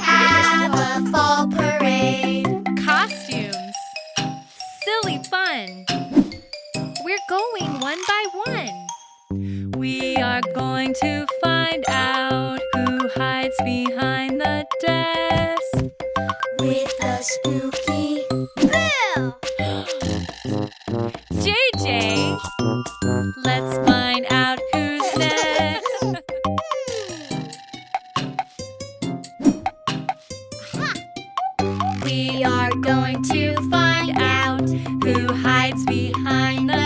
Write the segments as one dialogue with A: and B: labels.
A: have a fall parade.
B: Costumes. Silly fun. We're going one by one. We are going to find out who hides behind the desk.
A: With a spooky bill.
B: JJ, let's find out who's next.
A: We are going to find out
B: Who hides behind the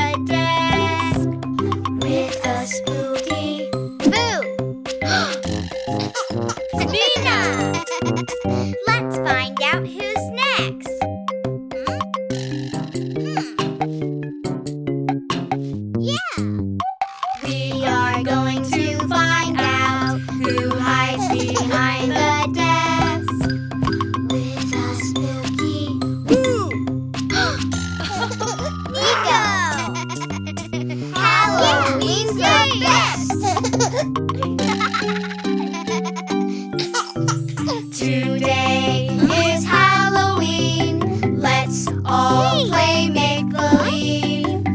A: are going to find out who hides behind the desk with a spooky boo. Nico! Halloween's the best! Today is Halloween. Let's all play make believe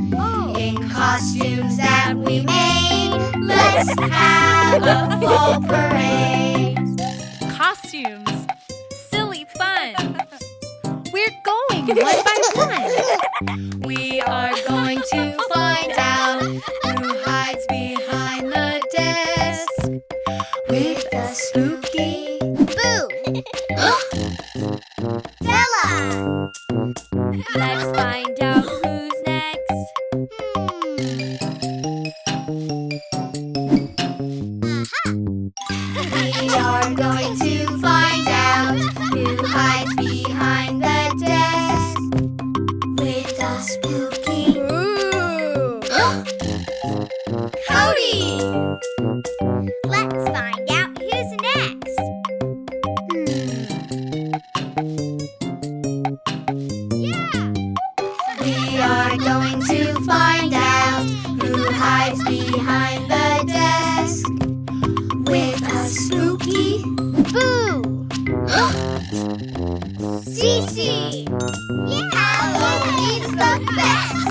A: in costumes that we made. Let's have a fall parade.
B: Costumes. Silly fun. We're going one by one. We are going to find out who hides behind the desk
A: With a spooky boo. We are going to find out who hides behind the desk with a spooky boo. Cece! Yeah! Halloween's the best!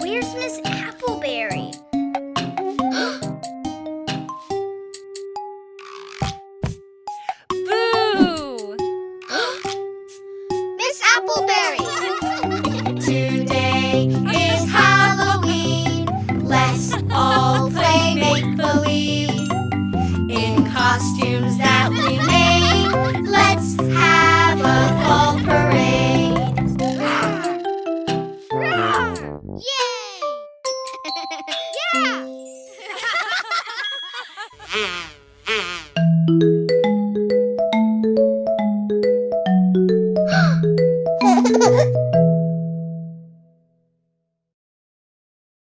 A: Where's Miss Appleberry?
B: Boo!
A: Miss Appleberry! Mm-hmm.